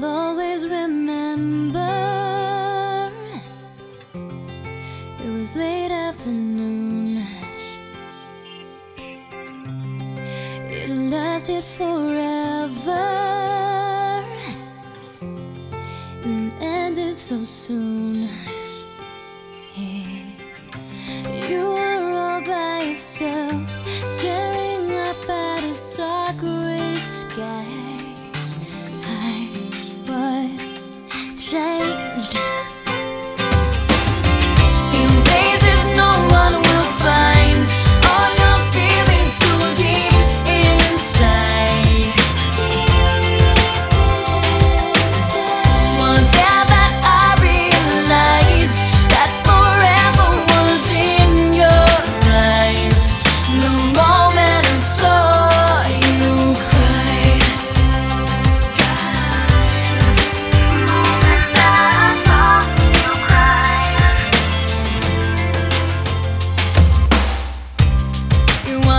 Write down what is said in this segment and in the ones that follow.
I'll always remember it was late afternoon. It lasted forever and ended so soon. You were all by yourself, staring up at a dark gray sky.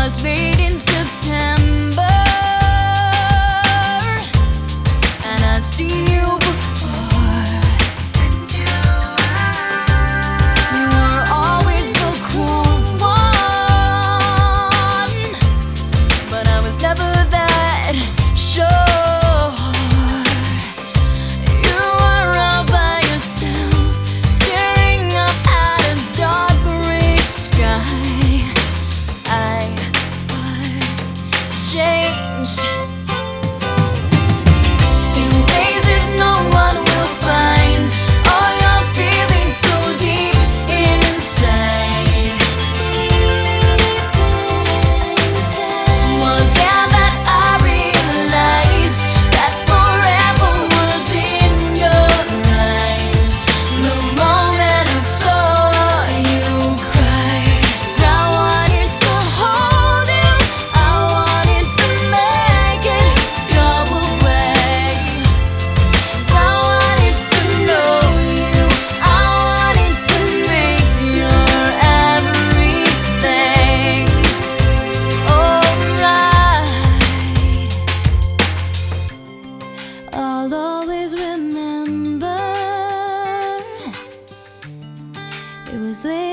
was late in September. always